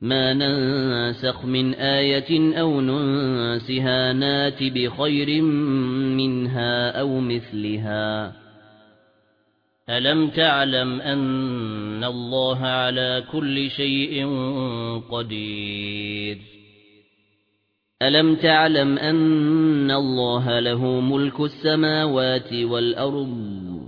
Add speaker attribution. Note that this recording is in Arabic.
Speaker 1: ما ننسخ من آية أو ننسها نات بخير منها أو مثلها ألم تعلم أن الله على كل شيء قدير ألم تعلم أن الله له ملك السماوات والأرض